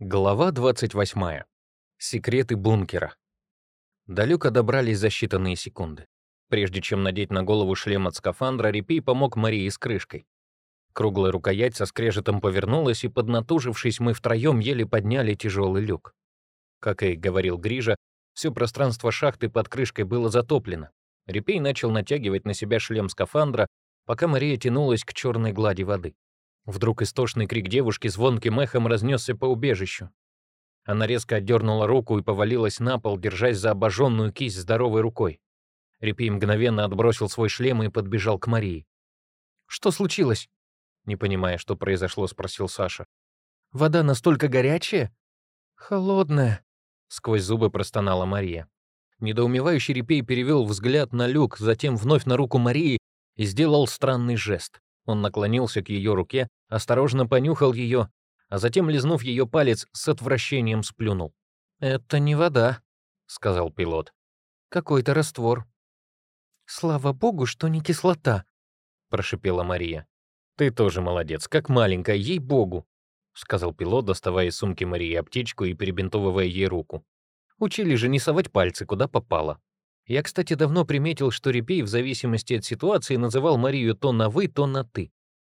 Глава 28. Секреты бункера. До люка добрались за считанные секунды. Прежде чем надеть на голову шлем от скафандра, Репей помог Марии с крышкой. Круглая рукоять со скрежетом повернулась, и, поднатужившись, мы втроем еле подняли тяжелый люк. Как и говорил Грижа, все пространство шахты под крышкой было затоплено. Репей начал натягивать на себя шлем скафандра, пока Мария тянулась к черной глади воды. Вдруг истошный крик девушки звонким эхом разнесся по убежищу. Она резко отдернула руку и повалилась на пол, держась за обожженную кисть здоровой рукой. Репей мгновенно отбросил свой шлем и подбежал к Марии. «Что случилось?» Не понимая, что произошло, спросил Саша. «Вода настолько горячая?» «Холодная», — сквозь зубы простонала Мария. Недоумевающий Репей перевел взгляд на люк, затем вновь на руку Марии и сделал странный жест. Он наклонился к ее руке, осторожно понюхал ее, а затем, лизнув ее палец, с отвращением сплюнул. «Это не вода», — сказал пилот. «Какой-то раствор». «Слава богу, что не кислота», — прошипела Мария. «Ты тоже молодец, как маленькая, ей-богу», — сказал пилот, доставая из сумки Марии аптечку и перебинтовывая ей руку. «Учили же не совать пальцы, куда попало». Я, кстати, давно приметил, что Репей в зависимости от ситуации называл Марию то на «вы», то на «ты».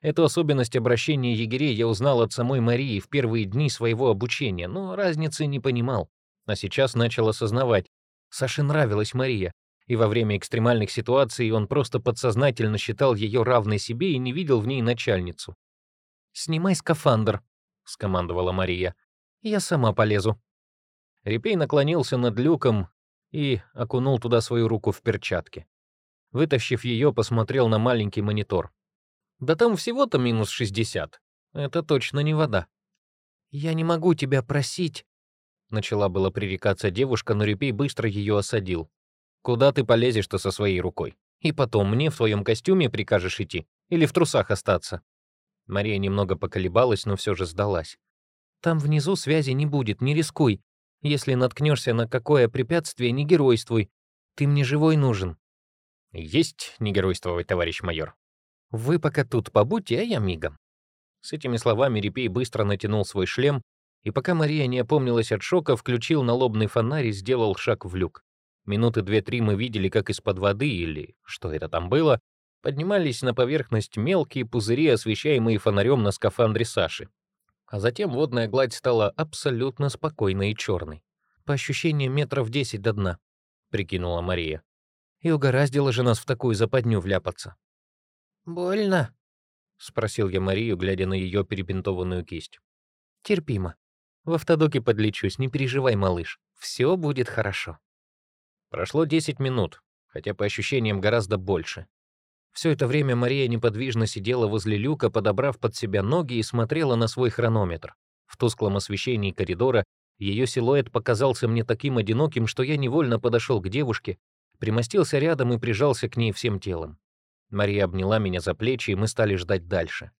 Эту особенность обращения егерей я узнал от самой Марии в первые дни своего обучения, но разницы не понимал. А сейчас начал осознавать. Саше нравилась Мария, и во время экстремальных ситуаций он просто подсознательно считал ее равной себе и не видел в ней начальницу. «Снимай скафандр», — скомандовала Мария. «Я сама полезу». Репей наклонился над люком, и окунул туда свою руку в перчатки. Вытащив ее, посмотрел на маленький монитор. «Да там всего-то минус 60. Это точно не вода». «Я не могу тебя просить», — начала было пререкаться девушка, но Репей быстро ее осадил. «Куда ты полезешь-то со своей рукой? И потом мне в твоем костюме прикажешь идти? Или в трусах остаться?» Мария немного поколебалась, но все же сдалась. «Там внизу связи не будет, не рискуй. Если наткнешься на какое препятствие, не геройствуй. Ты мне живой нужен». «Есть не геройствовать, товарищ майор. Вы пока тут побудьте, а я мигом». С этими словами Репей быстро натянул свой шлем, и пока Мария не опомнилась от шока, включил налобный фонарь и сделал шаг в люк. Минуты две-три мы видели, как из-под воды, или что это там было, поднимались на поверхность мелкие пузыри, освещаемые фонарем на скафандре Саши а затем водная гладь стала абсолютно спокойной и черной. По ощущениям метров десять до дна, прикинула Мария. И угораздило же нас в такую западню вляпаться. «Больно?» — спросил я Марию, глядя на ее перебинтованную кисть. «Терпимо. В автодоке подлечусь, не переживай, малыш. Все будет хорошо». Прошло 10 минут, хотя по ощущениям гораздо больше. Все это время Мария неподвижно сидела возле люка, подобрав под себя ноги и смотрела на свой хронометр. В тусклом освещении коридора ее силуэт показался мне таким одиноким, что я невольно подошел к девушке, примостился рядом и прижался к ней всем телом. Мария обняла меня за плечи, и мы стали ждать дальше.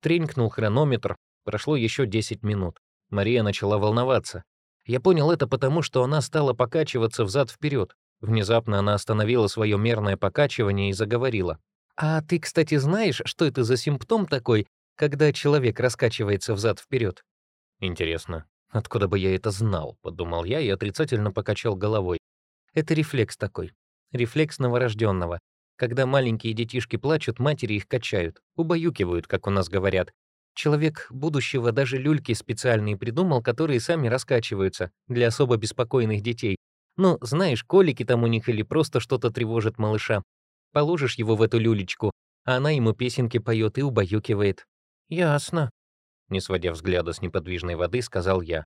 Тренькнул хронометр, прошло еще 10 минут. Мария начала волноваться. Я понял это потому, что она стала покачиваться взад-вперед. Внезапно она остановила свое мерное покачивание и заговорила. «А ты, кстати, знаешь, что это за симптом такой, когда человек раскачивается взад-вперед?» «Интересно, откуда бы я это знал?» — подумал я и отрицательно покачал головой. «Это рефлекс такой. Рефлекс новорожденного. Когда маленькие детишки плачут, матери их качают, убаюкивают, как у нас говорят. Человек будущего даже люльки специальные придумал, которые сами раскачиваются для особо беспокойных детей. Ну, знаешь, колики там у них или просто что-то тревожит малыша. Положишь его в эту люлечку, а она ему песенки поет и убаюкивает. «Ясно», — не сводя взгляда с неподвижной воды, сказал я.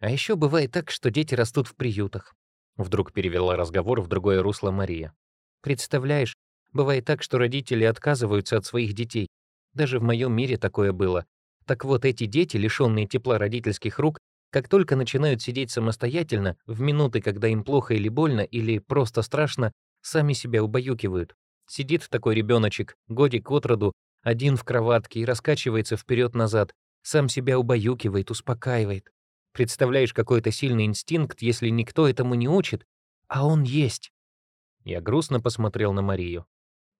«А еще бывает так, что дети растут в приютах». Вдруг перевела разговор в другое русло Мария. «Представляешь, бывает так, что родители отказываются от своих детей. Даже в моем мире такое было. Так вот, эти дети, лишенные тепла родительских рук, как только начинают сидеть самостоятельно, в минуты, когда им плохо или больно, или просто страшно, сами себя убаюкивают. Сидит такой ребеночек, годик от роду, один в кроватке и раскачивается вперед-назад, сам себя убаюкивает, успокаивает. Представляешь, какой это сильный инстинкт, если никто этому не учит, а он есть. Я грустно посмотрел на Марию.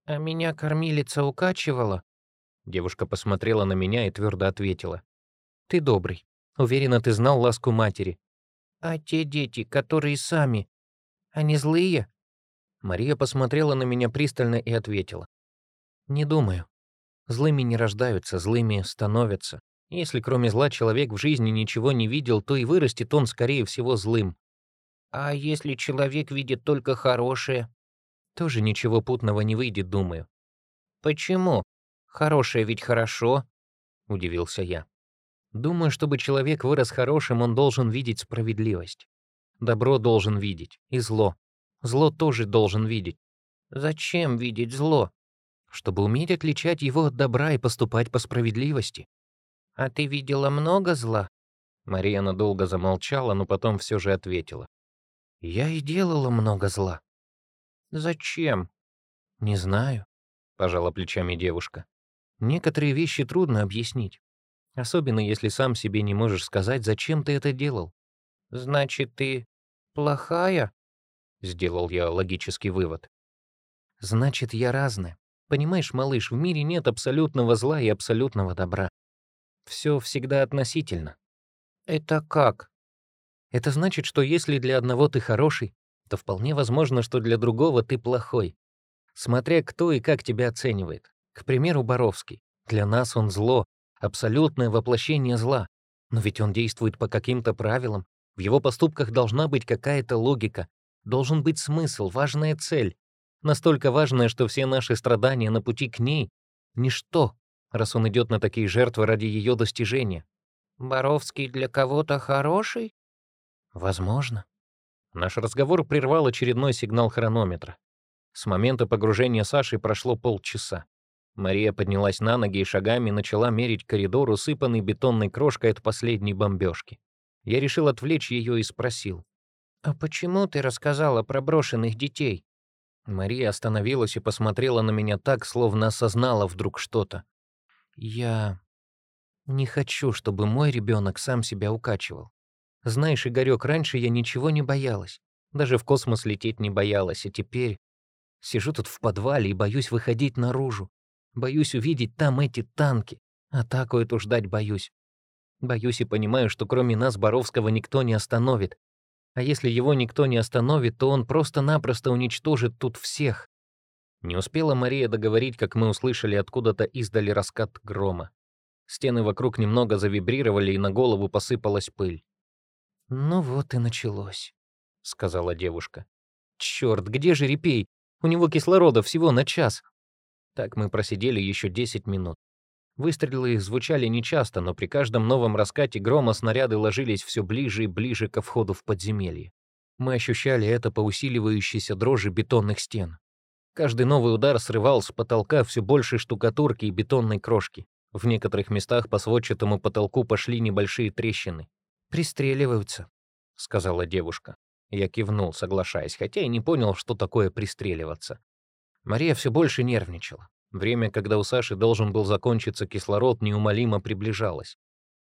«А меня кормилица укачивала?» Девушка посмотрела на меня и твердо ответила. «Ты добрый. Уверена, ты знал ласку матери». «А те дети, которые сами, они злые?» Мария посмотрела на меня пристально и ответила. «Не думаю. Злыми не рождаются, злыми становятся. Если кроме зла человек в жизни ничего не видел, то и вырастет он, скорее всего, злым. А если человек видит только хорошее? Тоже ничего путного не выйдет, думаю. Почему? Хорошее ведь хорошо, удивился я. Думаю, чтобы человек вырос хорошим, он должен видеть справедливость. Добро должен видеть, и зло. Зло тоже должен видеть. Зачем видеть зло? Чтобы уметь отличать его от добра и поступать по справедливости. А ты видела много зла? Мария надолго замолчала, но потом все же ответила. Я и делала много зла. Зачем? Не знаю, пожала плечами девушка. Некоторые вещи трудно объяснить. Особенно если сам себе не можешь сказать, зачем ты это делал. Значит, ты плохая? Сделал я логический вывод. Значит, я разная. Понимаешь, малыш, в мире нет абсолютного зла и абсолютного добра. Все всегда относительно. Это как? Это значит, что если для одного ты хороший, то вполне возможно, что для другого ты плохой. Смотря кто и как тебя оценивает. К примеру, Боровский. Для нас он зло, абсолютное воплощение зла. Но ведь он действует по каким-то правилам. В его поступках должна быть какая-то логика, должен быть смысл, важная цель. Настолько важная, что все наши страдания на пути к ней — ничто, раз он идет на такие жертвы ради ее достижения. «Боровский для кого-то хороший?» «Возможно». Наш разговор прервал очередной сигнал хронометра. С момента погружения Саши прошло полчаса. Мария поднялась на ноги и шагами начала мерить коридор, усыпанный бетонной крошкой от последней бомбежки. Я решил отвлечь ее и спросил. «А почему ты рассказала про брошенных детей?» Мария остановилась и посмотрела на меня так, словно осознала вдруг что-то. «Я не хочу, чтобы мой ребенок сам себя укачивал. Знаешь, Игорёк, раньше я ничего не боялась. Даже в космос лететь не боялась, а теперь сижу тут в подвале и боюсь выходить наружу. Боюсь увидеть там эти танки. Атаку эту ждать боюсь. Боюсь и понимаю, что кроме нас Боровского никто не остановит. А если его никто не остановит, то он просто-напросто уничтожит тут всех. Не успела Мария договорить, как мы услышали откуда-то издали раскат грома. Стены вокруг немного завибрировали, и на голову посыпалась пыль. «Ну вот и началось», — сказала девушка. «Чёрт, где же репей? У него кислорода всего на час». Так мы просидели еще 10 минут. Выстрелы звучали нечасто, но при каждом новом раскате грома снаряды ложились все ближе и ближе ко входу в подземелье. Мы ощущали это по усиливающейся дрожи бетонных стен. Каждый новый удар срывал с потолка все больше штукатурки и бетонной крошки. В некоторых местах по сводчатому потолку пошли небольшие трещины. «Пристреливаются», — сказала девушка. Я кивнул, соглашаясь, хотя и не понял, что такое пристреливаться. Мария все больше нервничала. Время, когда у Саши должен был закончиться кислород, неумолимо приближалось.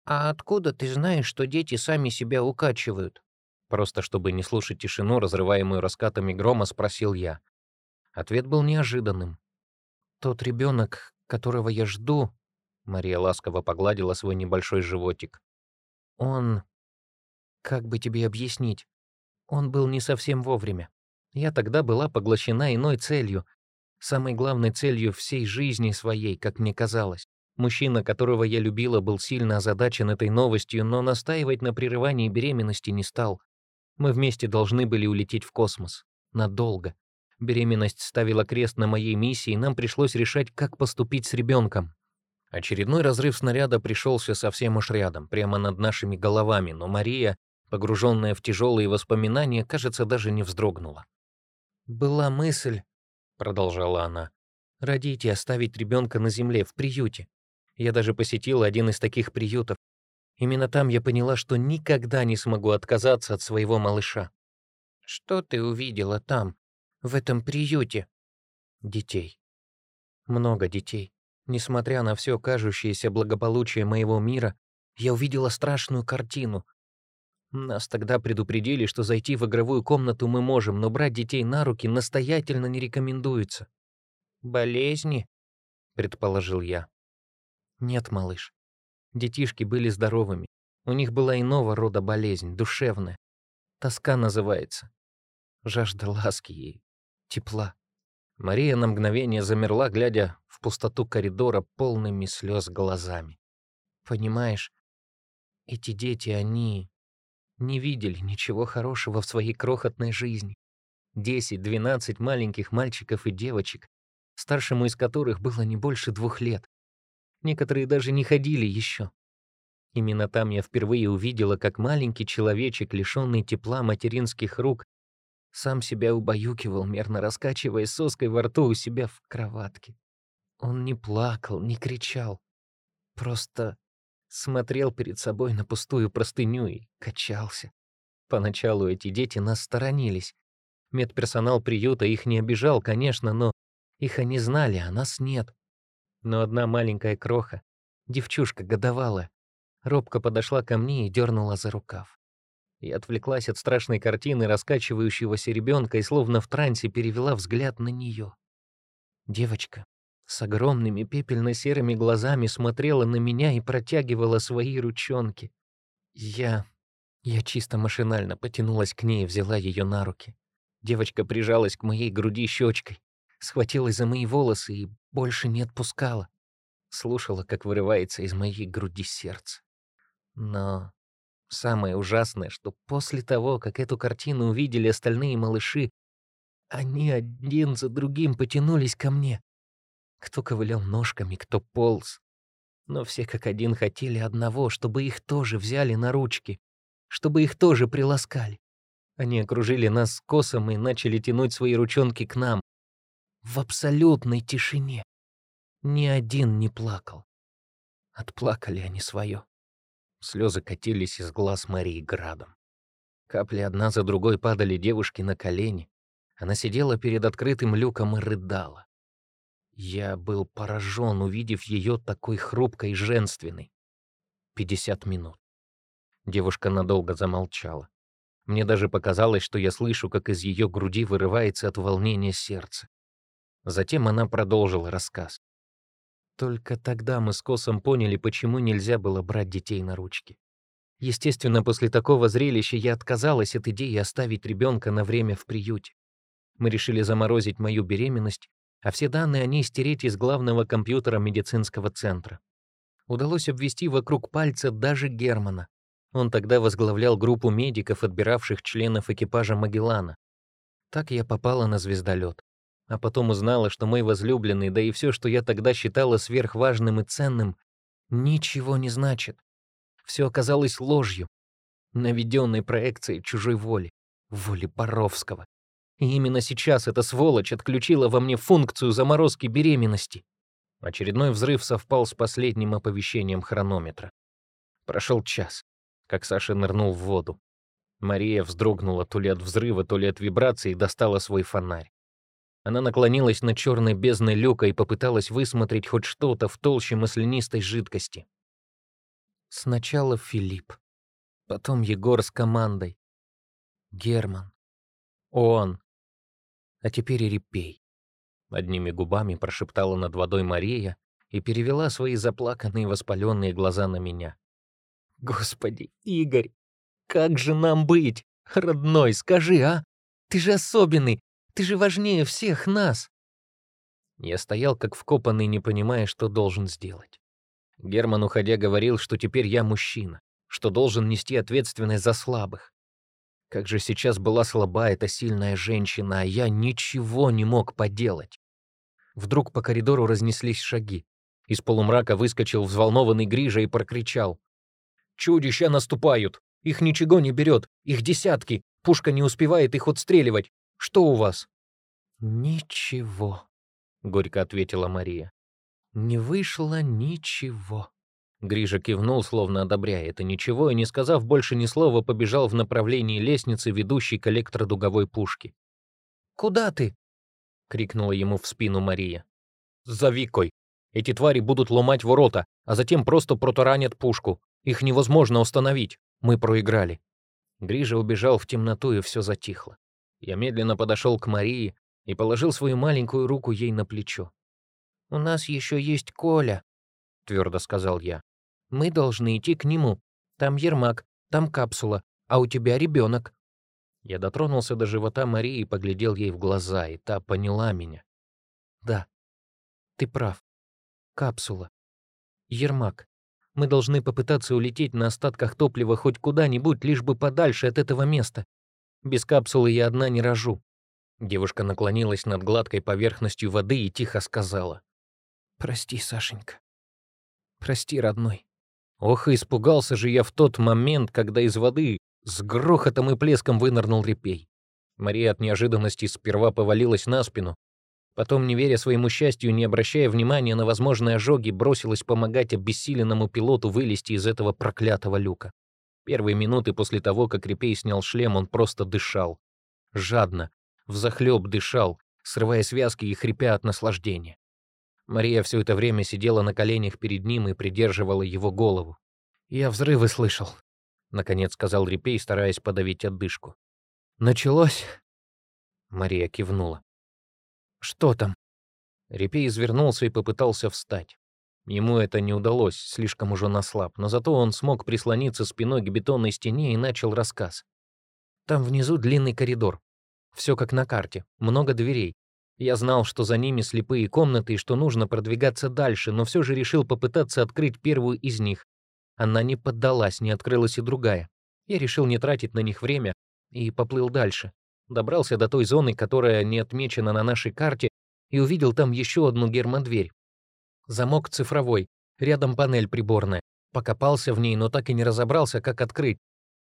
«А откуда ты знаешь, что дети сами себя укачивают?» Просто чтобы не слушать тишину, разрываемую раскатами грома, спросил я. Ответ был неожиданным. «Тот ребенок, которого я жду...» Мария ласково погладила свой небольшой животик. «Он... Как бы тебе объяснить? Он был не совсем вовремя. Я тогда была поглощена иной целью, Самой главной целью всей жизни своей, как мне казалось. Мужчина, которого я любила, был сильно озадачен этой новостью, но настаивать на прерывании беременности не стал. Мы вместе должны были улететь в космос. Надолго. Беременность ставила крест на моей миссии, и нам пришлось решать, как поступить с ребенком. Очередной разрыв снаряда пришелся совсем уж рядом, прямо над нашими головами, но Мария, погруженная в тяжелые воспоминания, кажется, даже не вздрогнула. Была мысль, продолжала она, родить и оставить ребенка на земле, в приюте. Я даже посетила один из таких приютов. Именно там я поняла, что никогда не смогу отказаться от своего малыша. Что ты увидела там, в этом приюте? Детей. Много детей. Несмотря на все кажущееся благополучие моего мира, я увидела страшную картину. Нас тогда предупредили, что зайти в игровую комнату мы можем, но брать детей на руки настоятельно не рекомендуется. «Болезни?» — предположил я. «Нет, малыш. Детишки были здоровыми. У них была иного рода болезнь, душевная. Тоска называется. Жажда ласки и тепла. Мария на мгновение замерла, глядя в пустоту коридора полными слез глазами. Понимаешь, эти дети, они не видели ничего хорошего в своей крохотной жизни. Десять-двенадцать маленьких мальчиков и девочек, старшему из которых было не больше двух лет. Некоторые даже не ходили еще. Именно там я впервые увидела, как маленький человечек, лишенный тепла материнских рук, сам себя убаюкивал, мерно раскачивая соской во рту у себя в кроватке. Он не плакал, не кричал, просто смотрел перед собой на пустую простыню и качался. Поначалу эти дети нас сторонились. Медперсонал приюта их не обижал, конечно, но их они знали, а нас нет. Но одна маленькая кроха, девчушка годовалая, робко подошла ко мне и дернула за рукав. Я отвлеклась от страшной картины раскачивающегося ребенка и словно в трансе перевела взгляд на нее. Девочка с огромными пепельно-серыми глазами смотрела на меня и протягивала свои ручонки. Я... Я чисто машинально потянулась к ней и взяла ее на руки. Девочка прижалась к моей груди щечкой, схватилась за мои волосы и больше не отпускала. Слушала, как вырывается из моей груди сердце. Но Самое ужасное, что после того, как эту картину увидели остальные малыши, они один за другим потянулись ко мне. Кто ковылял ножками, кто полз. Но все как один хотели одного, чтобы их тоже взяли на ручки, чтобы их тоже приласкали. Они окружили нас косом и начали тянуть свои ручонки к нам. В абсолютной тишине. Ни один не плакал. Отплакали они свое. Слезы катились из глаз Марии градом. Капли одна за другой падали девушке на колени. Она сидела перед открытым люком и рыдала. Я был поражен, увидев ее такой хрупкой и женственной. 50 минут. Девушка надолго замолчала. Мне даже показалось, что я слышу, как из ее груди вырывается от волнения сердце. Затем она продолжила рассказ. Только тогда мы с Косом поняли, почему нельзя было брать детей на ручки. Естественно, после такого зрелища я отказалась от идеи оставить ребенка на время в приюте. Мы решили заморозить мою беременность, а все данные о ней стереть из главного компьютера медицинского центра. Удалось обвести вокруг пальца даже Германа. Он тогда возглавлял группу медиков, отбиравших членов экипажа Магеллана. Так я попала на звездолет а потом узнала, что мой возлюбленный, да и все, что я тогда считала сверхважным и ценным, ничего не значит. Все оказалось ложью, наведенной проекцией чужой воли, воли Боровского. И именно сейчас эта сволочь отключила во мне функцию заморозки беременности. Очередной взрыв совпал с последним оповещением хронометра. Прошел час, как Саша нырнул в воду. Мария вздрогнула то ли от взрыва, то ли от вибрации и достала свой фонарь. Она наклонилась над черной бездной люка и попыталась высмотреть хоть что-то в толще маслянистой жидкости. Сначала Филипп, потом Егор с командой, Герман, он, а теперь и Репей. Одними губами прошептала над водой Мария и перевела свои заплаканные воспаленные глаза на меня. «Господи, Игорь, как же нам быть? Родной, скажи, а? Ты же особенный, ты же важнее всех нас!» Я стоял как вкопанный, не понимая, что должен сделать. Герман, уходя, говорил, что теперь я мужчина, что должен нести ответственность за слабых. Как же сейчас была слаба эта сильная женщина, а я ничего не мог поделать. Вдруг по коридору разнеслись шаги. Из полумрака выскочил взволнованный Грижа и прокричал. «Чудища наступают! Их ничего не берет! Их десятки! Пушка не успевает их отстреливать! Что у вас?» «Ничего», — горько ответила Мария. «Не вышло ничего». Грижа кивнул, словно одобряя это ничего, и, не сказав больше ни слова, побежал в направлении лестницы, ведущей к электродуговой пушке. «Куда ты?» — крикнула ему в спину Мария. «За Викой. Эти твари будут ломать ворота, а затем просто протаранят пушку. Их невозможно установить. Мы проиграли». Грижа убежал в темноту, и все затихло. Я медленно подошел к Марии и положил свою маленькую руку ей на плечо. «У нас еще есть Коля», — твердо сказал я. «Мы должны идти к нему. Там Ермак, там капсула, а у тебя ребенок. Я дотронулся до живота Марии и поглядел ей в глаза, и та поняла меня. Да, ты прав. Капсула. Ермак, мы должны попытаться улететь на остатках топлива хоть куда-нибудь, лишь бы подальше от этого места. Без капсулы я одна не рожу. Девушка наклонилась над гладкой поверхностью воды и тихо сказала. «Прости, Сашенька. Прости, родной». Ох, испугался же я в тот момент, когда из воды с грохотом и плеском вынырнул репей. Мария от неожиданности сперва повалилась на спину, потом, не веря своему счастью, не обращая внимания на возможные ожоги, бросилась помогать обессиленному пилоту вылезти из этого проклятого люка. Первые минуты после того, как Репей снял шлем, он просто дышал. Жадно, взахлёб дышал, срывая связки и хрипя от наслаждения. Мария все это время сидела на коленях перед ним и придерживала его голову. «Я взрывы слышал», — наконец сказал Репей, стараясь подавить отдышку. «Началось?» Мария кивнула. «Что там?» Репей извернулся и попытался встать. Ему это не удалось, слишком уже наслаб, но зато он смог прислониться спиной к бетонной стене и начал рассказ. «Там внизу длинный коридор. Все как на карте, много дверей. Я знал, что за ними слепые комнаты и что нужно продвигаться дальше, но все же решил попытаться открыть первую из них. Она не поддалась, не открылась и другая. Я решил не тратить на них время и поплыл дальше. Добрался до той зоны, которая не отмечена на нашей карте, и увидел там еще одну гермодверь. Замок цифровой, рядом панель приборная. Покопался в ней, но так и не разобрался, как открыть.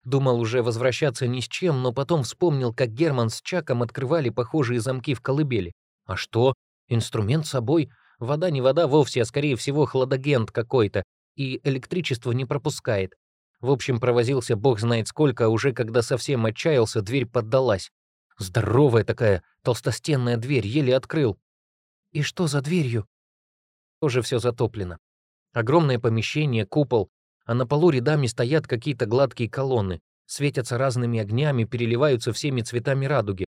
Думал уже возвращаться ни с чем, но потом вспомнил, как Герман с Чаком открывали похожие замки в колыбели. А что? Инструмент с собой. Вода не вода вовсе, а скорее всего хладагент какой-то. И электричество не пропускает. В общем, провозился бог знает сколько, а уже когда совсем отчаялся, дверь поддалась. Здоровая такая, толстостенная дверь, еле открыл. И что за дверью? Тоже все затоплено. Огромное помещение, купол, а на полу рядами стоят какие-то гладкие колонны, светятся разными огнями, переливаются всеми цветами радуги.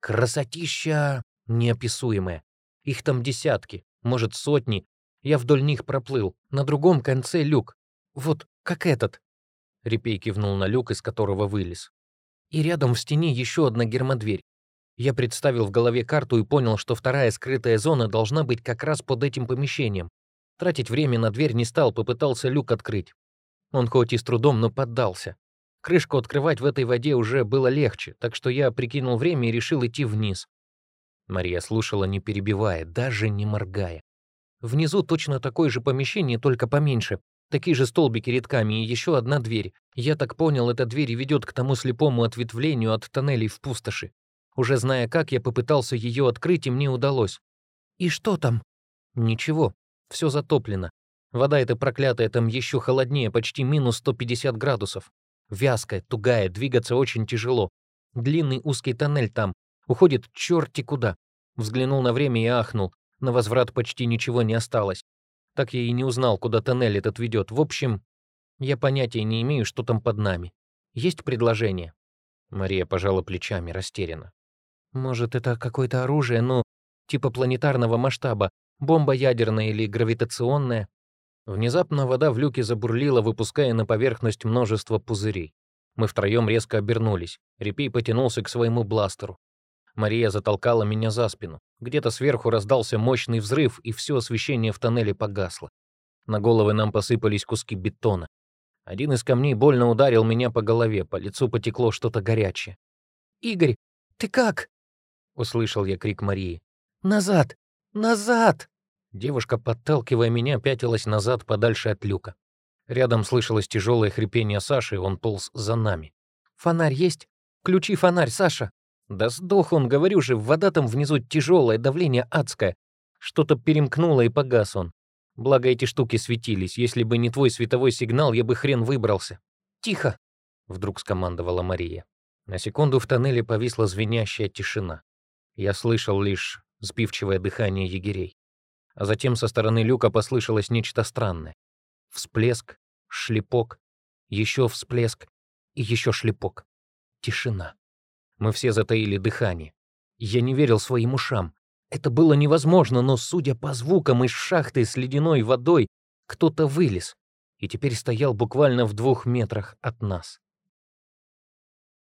Красотища! Неописуемое. Их там десятки, может, сотни. Я вдоль них проплыл. На другом конце люк. Вот как этот. Репей кивнул на люк, из которого вылез. И рядом в стене еще одна гермодверь. Я представил в голове карту и понял, что вторая скрытая зона должна быть как раз под этим помещением. Тратить время на дверь не стал, попытался люк открыть. Он хоть и с трудом, но поддался. Крышку открывать в этой воде уже было легче, так что я прикинул время и решил идти вниз. Мария слушала, не перебивая, даже не моргая. Внизу точно такое же помещение, только поменьше. Такие же столбики рядками и еще одна дверь. Я так понял, эта дверь ведет к тому слепому ответвлению от тоннелей в пустоши. Уже зная как, я попытался ее открыть, и мне удалось. «И что там?» «Ничего. Все затоплено. Вода эта проклятая там еще холоднее, почти минус 150 градусов. Вязкая, тугая, двигаться очень тяжело. Длинный узкий тоннель там, Уходит черти куда. Взглянул на время и ахнул. На возврат почти ничего не осталось. Так я и не узнал, куда тоннель этот ведет. В общем, я понятия не имею, что там под нами. Есть предложение?» Мария пожала плечами, растерянно. «Может, это какое-то оружие, ну, типа планетарного масштаба, бомба ядерная или гравитационная?» Внезапно вода в люке забурлила, выпуская на поверхность множество пузырей. Мы втроем резко обернулись. Репей потянулся к своему бластеру. Мария затолкала меня за спину. Где-то сверху раздался мощный взрыв, и все освещение в тоннеле погасло. На головы нам посыпались куски бетона. Один из камней больно ударил меня по голове, по лицу потекло что-то горячее. «Игорь, ты как?» — услышал я крик Марии. «Назад! Назад!» Девушка, подталкивая меня, пятилась назад подальше от люка. Рядом слышалось тяжелое хрипение Саши, он полз за нами. «Фонарь есть? Ключи фонарь, Саша!» Да сдох он, говорю же, вода там внизу тяжелая, давление адское. Что-то перемкнуло и погас он. Благо эти штуки светились. Если бы не твой световой сигнал, я бы хрен выбрался. Тихо! Вдруг скомандовала Мария. На секунду в тоннеле повисла звенящая тишина. Я слышал лишь сбивчивое дыхание егерей. А затем со стороны люка послышалось нечто странное. Всплеск, шлепок, еще всплеск и еще шлепок. Тишина. Мы все затаили дыхание. Я не верил своим ушам. Это было невозможно, но, судя по звукам из шахты с ледяной водой, кто-то вылез. и теперь стоял буквально в двух метрах от нас.